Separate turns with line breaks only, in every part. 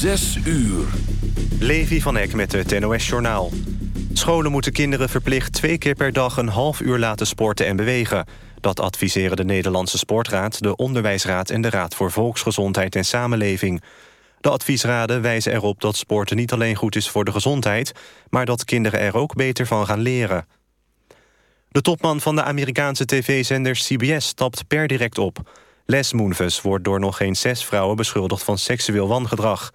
Zes uur.
Levi van Eck met het NOS-journaal. Scholen moeten kinderen verplicht twee keer per dag een half uur laten sporten en bewegen. Dat adviseren de Nederlandse Sportraad, de Onderwijsraad... en de Raad voor Volksgezondheid en Samenleving. De adviesraden wijzen erop dat sporten niet alleen goed is voor de gezondheid... maar dat kinderen er ook beter van gaan leren. De topman van de Amerikaanse tv-zender CBS stapt per direct op. Les Moonves wordt door nog geen zes vrouwen beschuldigd van seksueel wangedrag.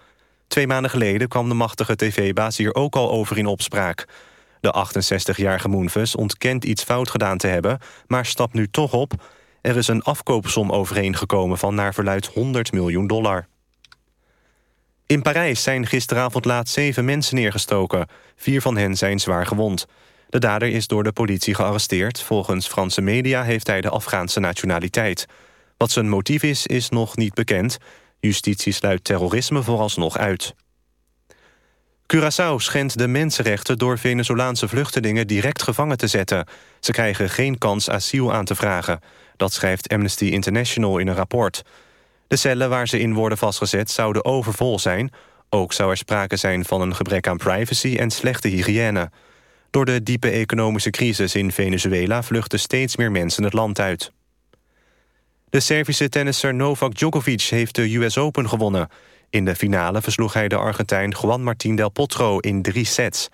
Twee maanden geleden kwam de machtige tv-baas hier ook al over in opspraak. De 68-jarige Moonves ontkent iets fout gedaan te hebben... maar stapt nu toch op. Er is een afkoopsom overeengekomen van naar verluid 100 miljoen dollar. In Parijs zijn gisteravond laat zeven mensen neergestoken. Vier van hen zijn zwaar gewond. De dader is door de politie gearresteerd. Volgens Franse media heeft hij de Afghaanse nationaliteit. Wat zijn motief is, is nog niet bekend. Justitie sluit terrorisme vooralsnog uit. Curaçao schendt de mensenrechten door Venezolaanse vluchtelingen direct gevangen te zetten. Ze krijgen geen kans asiel aan te vragen. Dat schrijft Amnesty International in een rapport. De cellen waar ze in worden vastgezet zouden overvol zijn. Ook zou er sprake zijn van een gebrek aan privacy en slechte hygiëne. Door de diepe economische crisis in Venezuela vluchten steeds meer mensen het land uit. De Servische tennisser Novak Djokovic heeft de US Open gewonnen. In de finale versloeg hij de Argentijn Juan Martín del Potro in drie sets.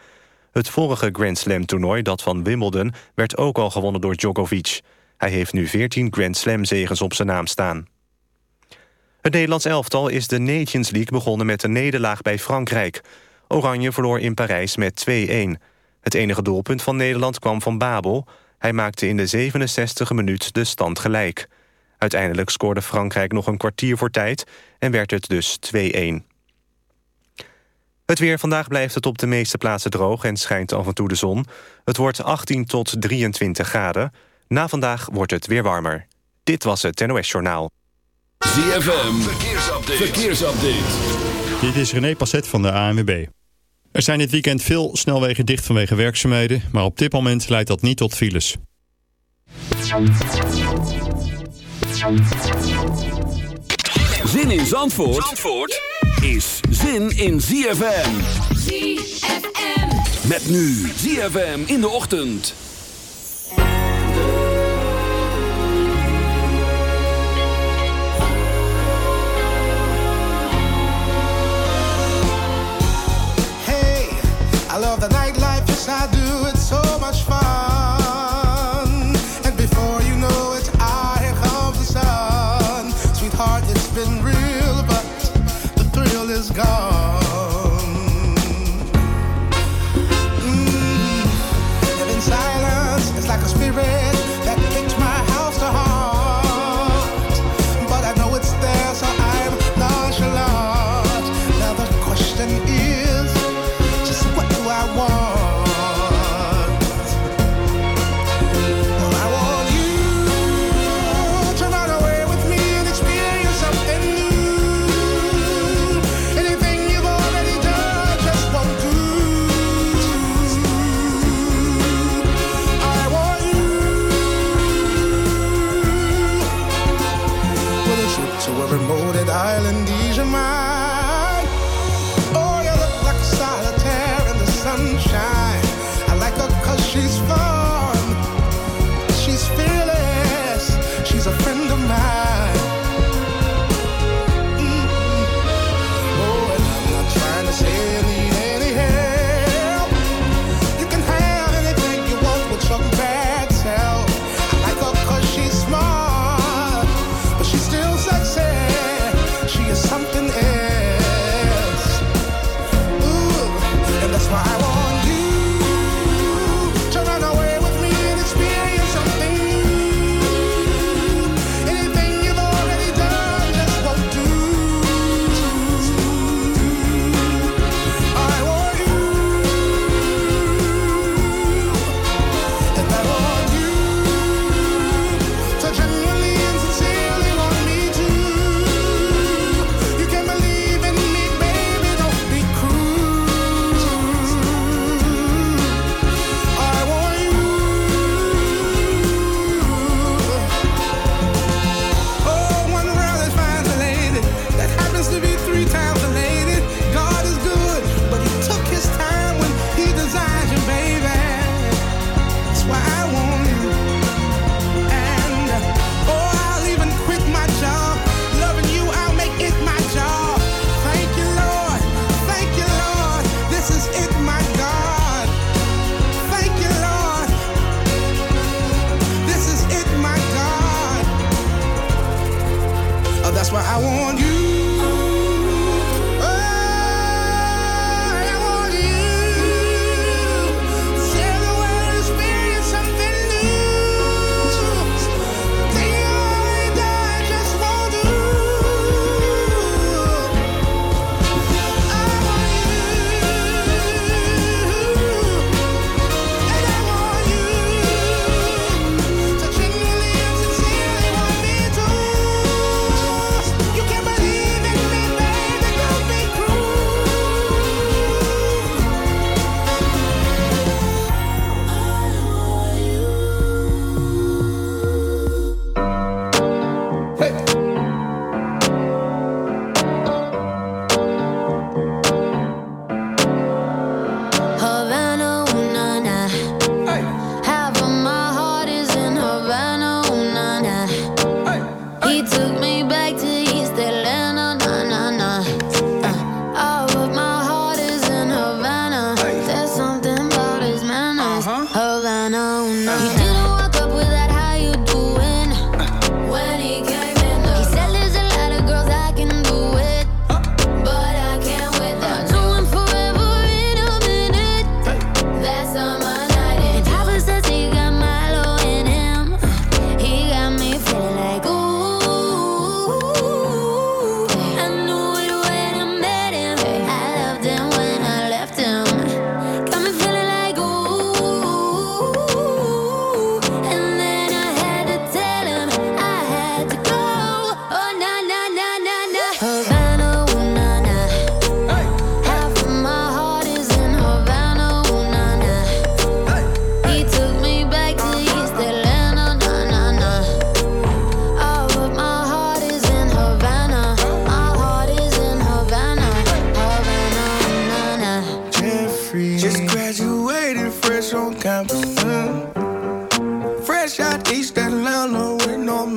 Het vorige Grand Slam toernooi, dat van Wimbledon... werd ook al gewonnen door Djokovic. Hij heeft nu 14 Grand Slam zegens op zijn naam staan. Het Nederlands elftal is de Nations League begonnen met een nederlaag bij Frankrijk. Oranje verloor in Parijs met 2-1. Het enige doelpunt van Nederland kwam van Babel. Hij maakte in de 67e minuut de stand gelijk. Uiteindelijk scoorde Frankrijk nog een kwartier voor tijd en werd het dus 2-1. Het weer vandaag blijft het op de meeste plaatsen droog en schijnt af en toe de zon. Het wordt 18 tot 23 graden. Na vandaag wordt het weer warmer. Dit was het NOS Journaal.
ZFM, verkeersupdate. verkeersupdate.
Dit is René Passet van de ANWB. Er zijn dit weekend veel snelwegen dicht vanwege werkzaamheden... maar op dit moment leidt dat niet tot files.
Zin in Zandvoort, Zandvoort is zin in ZFM.
ZFM.
Met nu ZFM in de ochtend.
Hey, I love the nightlife, yes I do.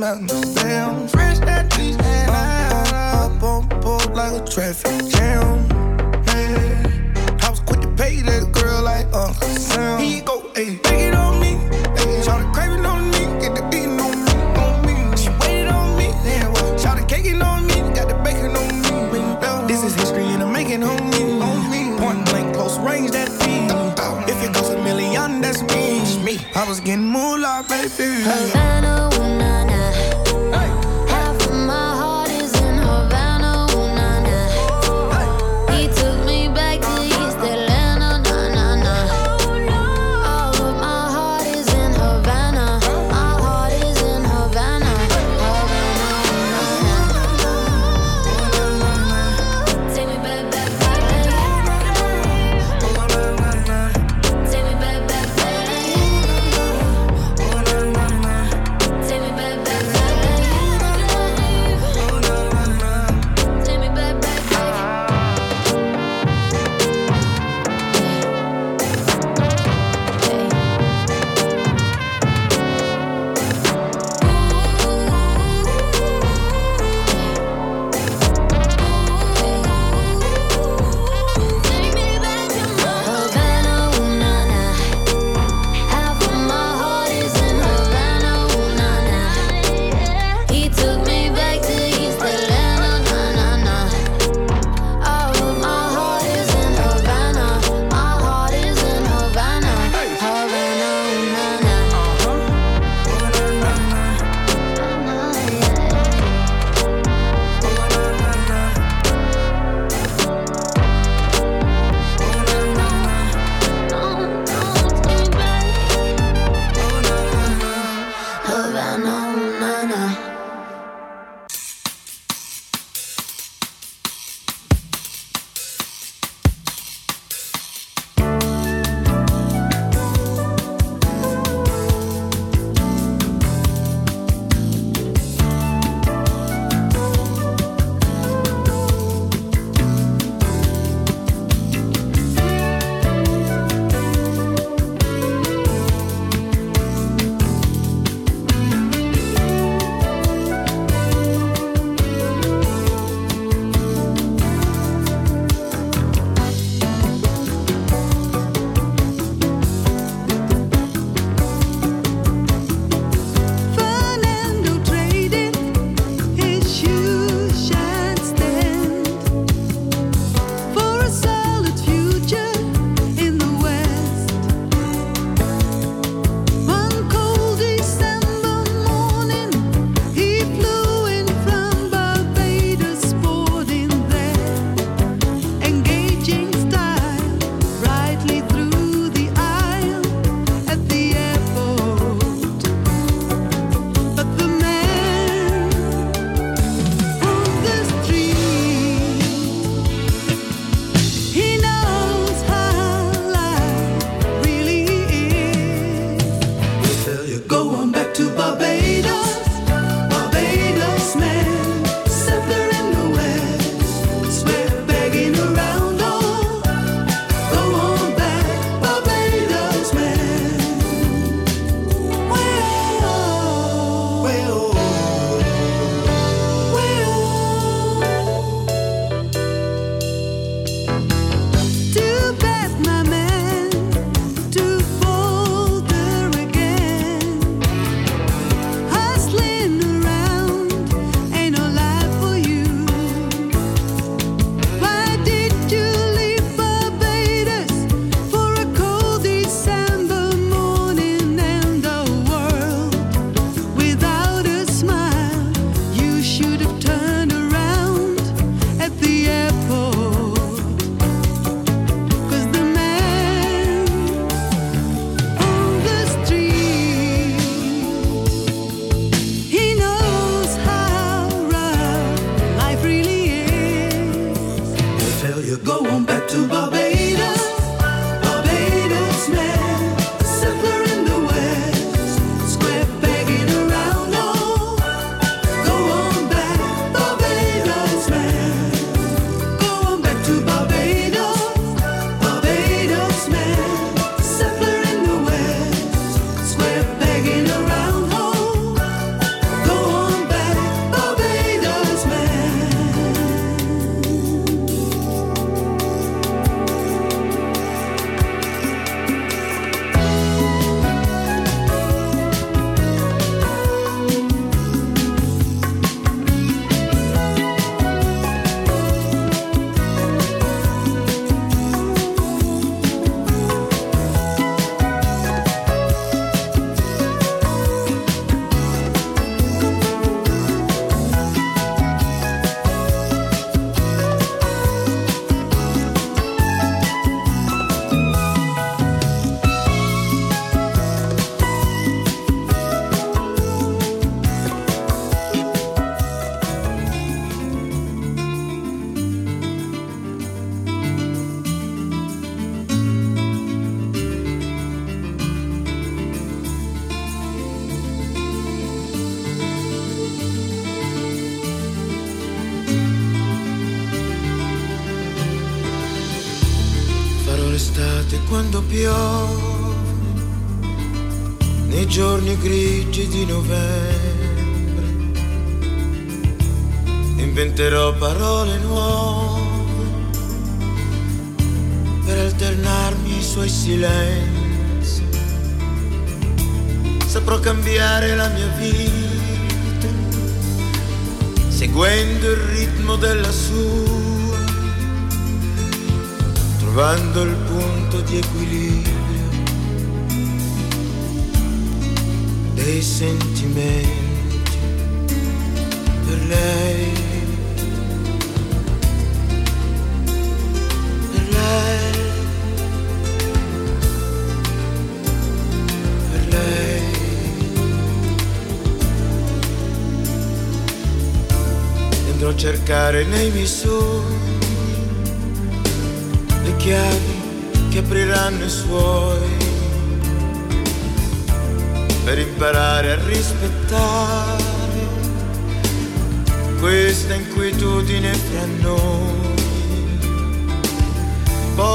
understand. Fresh that cheese, and I up on board like a traffic jam. Yeah. I was quick to pay that girl like Uncle Sam. He go, ayy, take it on me. Ayy, try craving on me, get the eating on me, on me. She waited on me, yeah, well, try the caking on me, got the bacon on me. This is history and I'm making on me, on me. Point blank, close range, that beat. If it goes a million, that's me. me. I was getting moolah, baby.
Havana.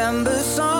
December song.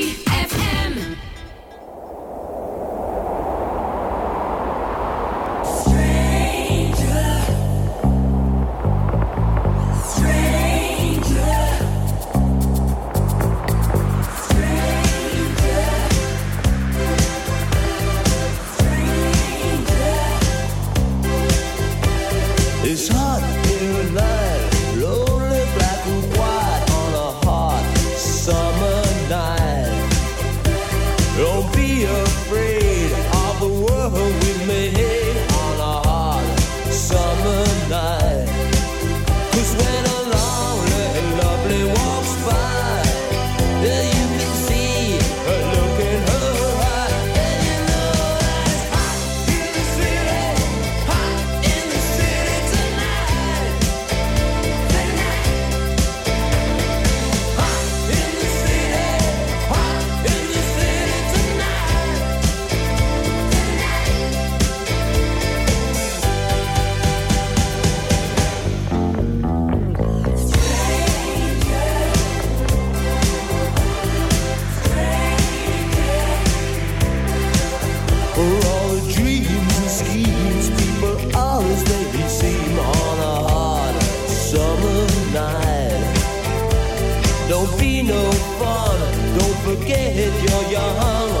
forget you're young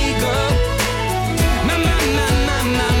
na na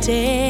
day.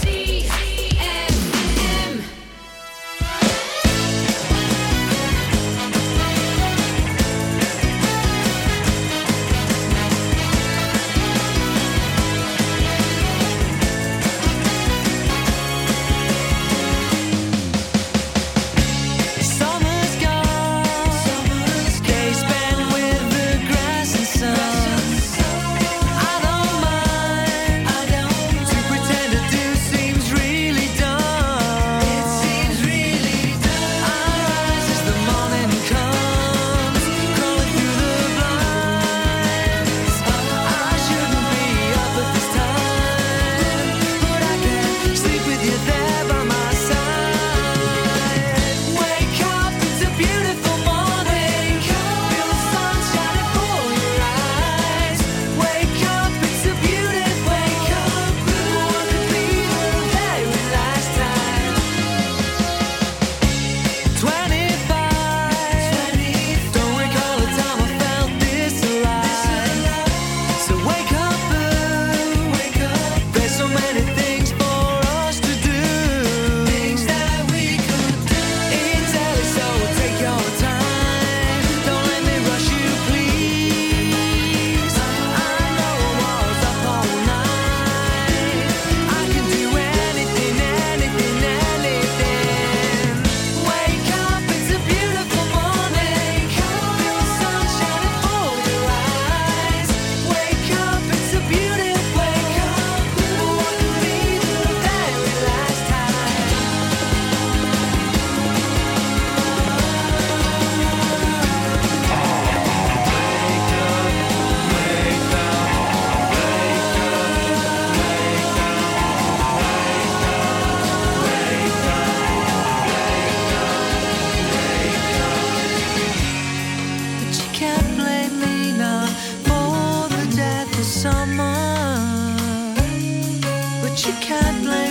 summer, but you can't blame.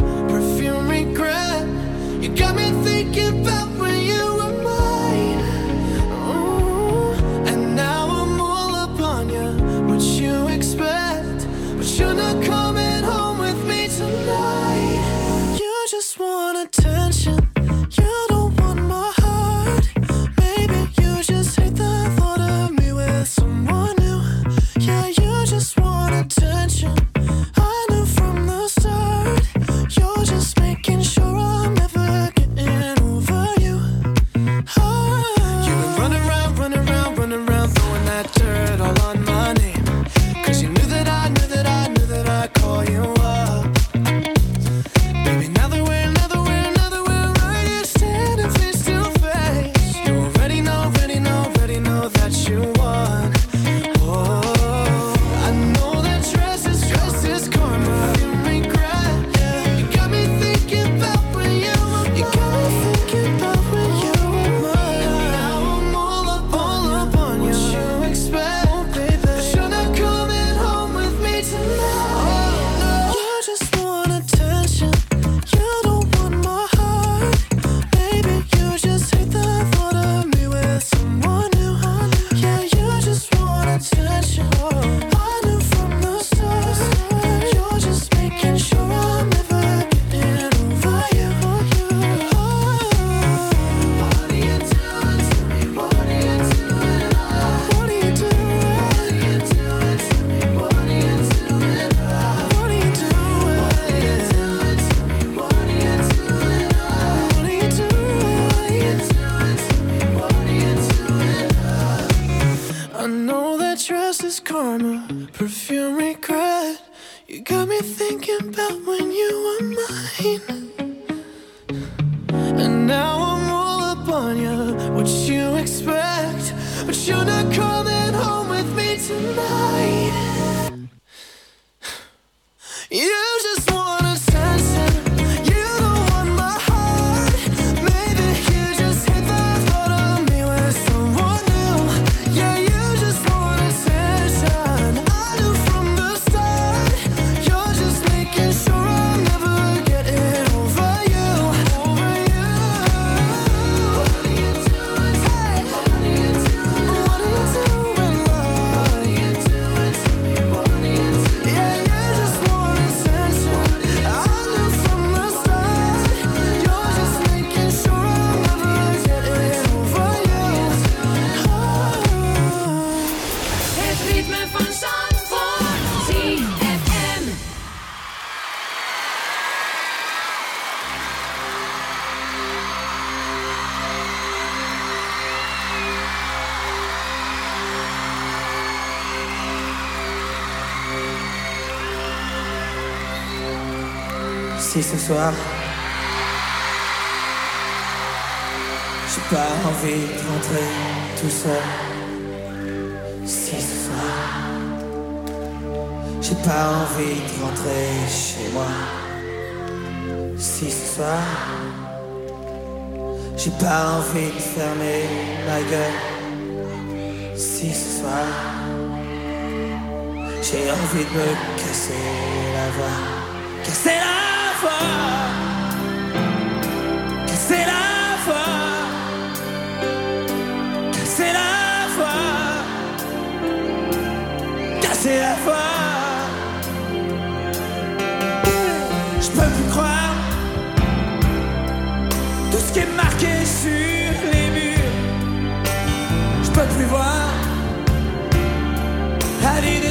si ce soir j'ai envie de me casser la voix, casser la voix. I didn't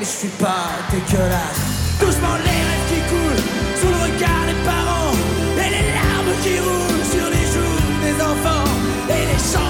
mais je suis pas dégueulasse. Doucement les rêves qui coulent sous le regard des parents et les larmes qui roulent sur les joues des enfants et les chants.